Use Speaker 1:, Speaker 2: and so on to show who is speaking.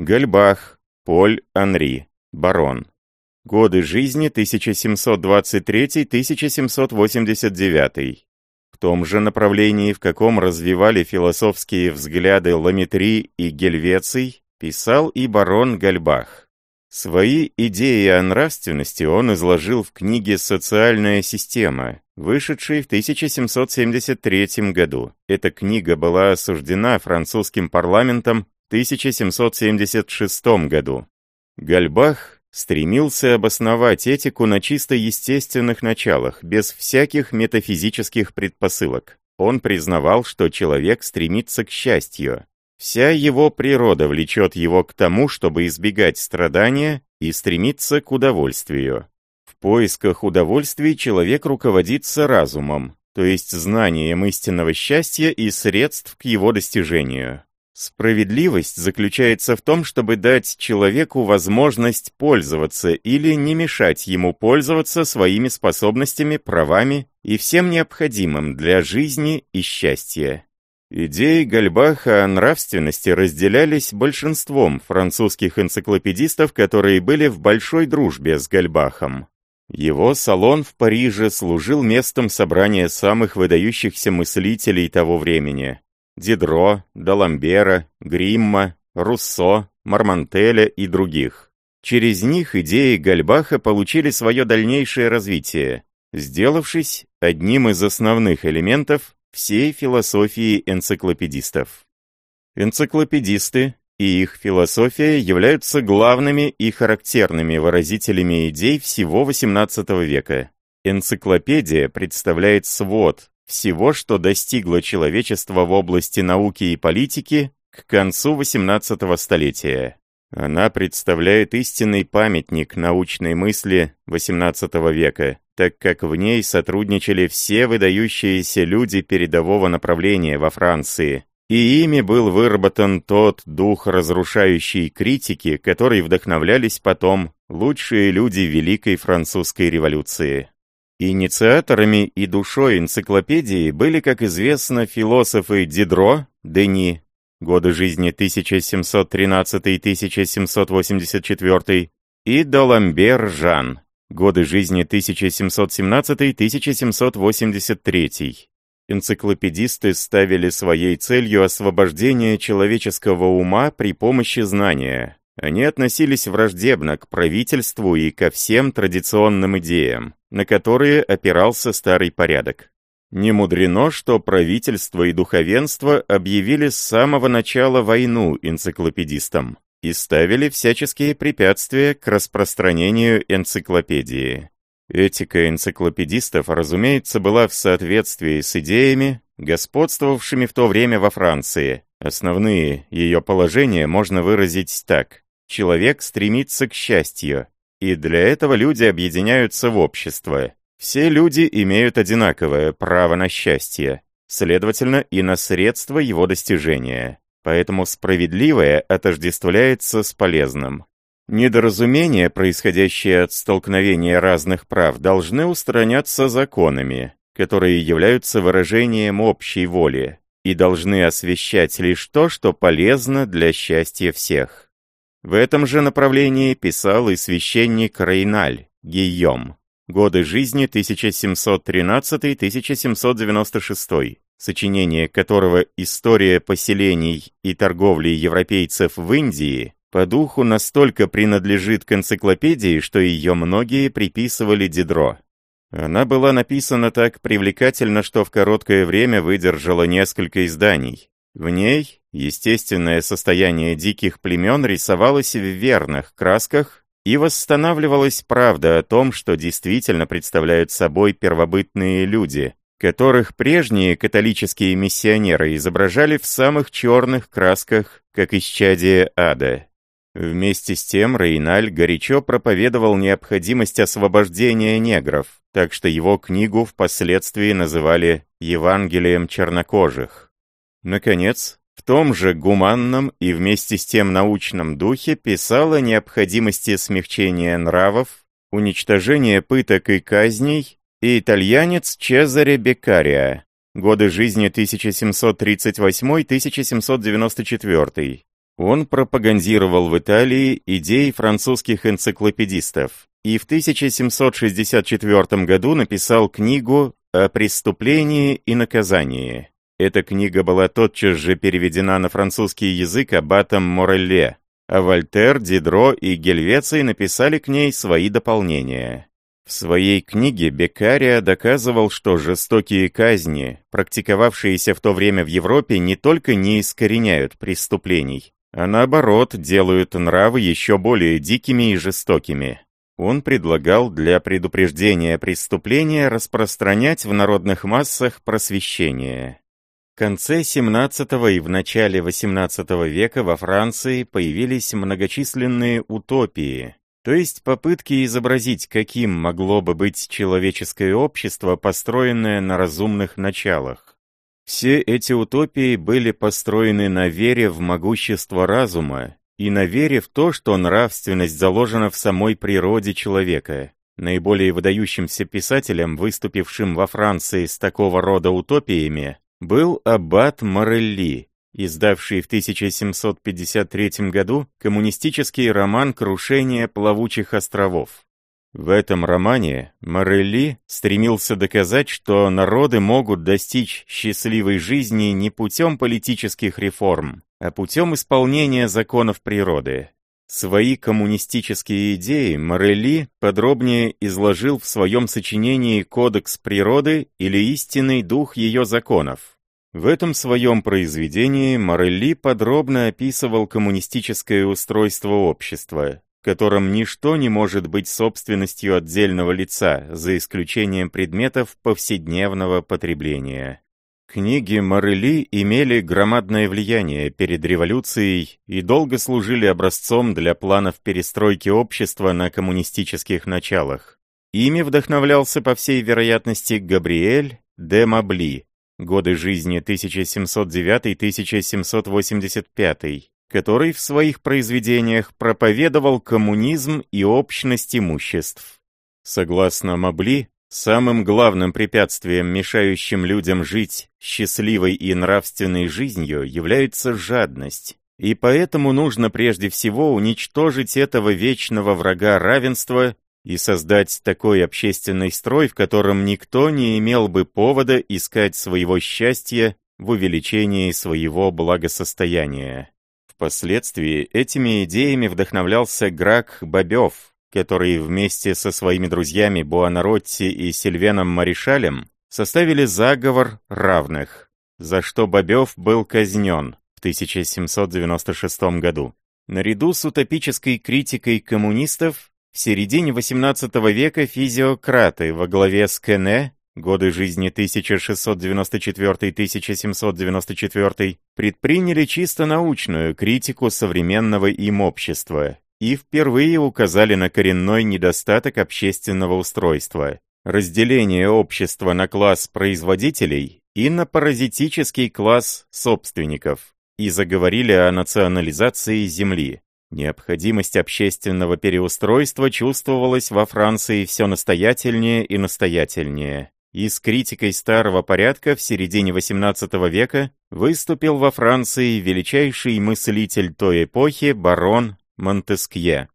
Speaker 1: Гальбах, Поль Анри, барон. Годы жизни 1723-1789. В том же направлении, в каком развивали философские взгляды Ламетри и Гельвеций, писал и барон Гальбах. Свои идеи о нравственности он изложил в книге «Социальная система», вышедшей в 1773 году. Эта книга была осуждена французским парламентом 1776 году. Гальбах стремился обосновать этику на чисто естественных началах, без всяких метафизических предпосылок. Он признавал, что человек стремится к счастью, Вся его природа влечет его к тому, чтобы избегать страдания и стремиться к удовольствию. В поисках удовольствий человек руководится разумом, то есть знанием истинного счастья и средств к его достижению. Справедливость заключается в том, чтобы дать человеку возможность пользоваться или не мешать ему пользоваться своими способностями, правами и всем необходимым для жизни и счастья. Идеи Гальбаха о нравственности разделялись большинством французских энциклопедистов, которые были в большой дружбе с Гальбахом. Его салон в Париже служил местом собрания самых выдающихся мыслителей того времени. Дидро, Даламбера, Гримма, Руссо, Мармантеля и других. Через них идеи Гальбаха получили свое дальнейшее развитие, сделавшись одним из основных элементов всей философии энциклопедистов. Энциклопедисты и их философия являются главными и характерными выразителями идей всего XVIII века. Энциклопедия представляет свод всего, что достигло человечества в области науки и политики к концу XVIII столетия. Она представляет истинный памятник научной мысли XVIII века, так как в ней сотрудничали все выдающиеся люди передового направления во Франции, и ими был выработан тот дух разрушающей критики, который вдохновлялись потом лучшие люди Великой Французской революции. Инициаторами и душой энциклопедии были, как известно, философы Дидро, Дени, годы жизни 1713-1784, и Доламбер Жан, Годы жизни 1717-1783. Энциклопедисты ставили своей целью освобождение человеческого ума при помощи знания. Они относились враждебно к правительству и ко всем традиционным идеям, на которые опирался старый порядок. Не мудрено, что правительство и духовенство объявили с самого начала войну энциклопедистам и ставили всяческие препятствия к распространению энциклопедии. Этика энциклопедистов, разумеется, была в соответствии с идеями, господствовавшими в то время во Франции. Основные ее положения можно выразить так. Человек стремится к счастью, и для этого люди объединяются в общество. Все люди имеют одинаковое право на счастье, следовательно, и на средства его достижения поэтому справедливое отождествляется с полезным. Недоразумения, происходящие от столкновения разных прав, должны устраняться законами, которые являются выражением общей воли и должны освещать лишь то, что полезно для счастья всех. В этом же направлении писал и священник Рейналь, Гийом, годы жизни 1713-1796 сочинение которого «История поселений и торговли европейцев в Индии» по духу настолько принадлежит к энциклопедии, что ее многие приписывали Дидро. Она была написана так привлекательно, что в короткое время выдержала несколько изданий. В ней естественное состояние диких племен рисовалось в верных красках и восстанавливалась правда о том, что действительно представляют собой первобытные люди, которых прежние католические миссионеры изображали в самых черных красках, как исчадие ада. Вместе с тем Рейналь горячо проповедовал необходимость освобождения негров, так что его книгу впоследствии называли «Евангелием чернокожих». Наконец, в том же гуманном и вместе с тем научном духе писал о необходимости смягчения нравов, уничтожения пыток и казней и итальянец Чезаре Беккариа, годы жизни 1738-1794, Он пропагандировал в Италии идеи французских энциклопедистов и в 1764 году написал книгу о преступлении и наказании. Эта книга была тотчас же переведена на французский язык аббатом Морелле, а Вольтер, Дидро и Гельвеций написали к ней свои дополнения. В своей книге Беккария доказывал, что жестокие казни, практиковавшиеся в то время в Европе, не только не искореняют преступлений, а наоборот делают нравы еще более дикими и жестокими. Он предлагал для предупреждения преступления распространять в народных массах просвещение. Конце XVII и в начале XVIII века во Франции появились многочисленные утопии, то есть попытки изобразить, каким могло бы быть человеческое общество, построенное на разумных началах. Все эти утопии были построены на вере в могущество разума и на вере в то, что нравственность заложена в самой природе человека. Наиболее выдающимся писателем, выступившим во Франции с такого рода утопиями, был аббат Морелли, издавший в 1753 году коммунистический роман «Крушение плавучих островов». В этом романе Морелли стремился доказать, что народы могут достичь счастливой жизни не путем политических реформ, а путем исполнения законов природы. Свои коммунистические идеи Морелли подробнее изложил в своем сочинении «Кодекс природы» или «Истинный дух ее законов». В этом своем произведении Морелли подробно описывал коммунистическое устройство общества, в котором ничто не может быть собственностью отдельного лица, за исключением предметов повседневного потребления. Книги Морели имели громадное влияние перед революцией и долго служили образцом для планов перестройки общества на коммунистических началах. Ими вдохновлялся, по всей вероятности, Габриэль де Мабли, годы жизни 1709-1785, который в своих произведениях проповедовал коммунизм и общность имуществ. Согласно Мабли, Самым главным препятствием, мешающим людям жить счастливой и нравственной жизнью, является жадность. И поэтому нужно прежде всего уничтожить этого вечного врага равенства и создать такой общественный строй, в котором никто не имел бы повода искать своего счастья в увеличении своего благосостояния. Впоследствии этими идеями вдохновлялся Грак Бобев, который вместе со своими друзьями Буанаротти и Сильвеном Маришалем составили заговор равных, за что Бобев был казнен в 1796 году. Наряду с утопической критикой коммунистов в середине XVIII века физиократы во главе с Кене, годы жизни 1694-1794, предприняли чисто научную критику современного им общества и впервые указали на коренной недостаток общественного устройства – разделение общества на класс производителей и на паразитический класс собственников, и заговорили о национализации земли. Необходимость общественного переустройства чувствовалась во Франции все настоятельнее и настоятельнее. И с критикой старого порядка в середине XVIII века выступил во Франции величайший мыслитель той эпохи барон Монтескье.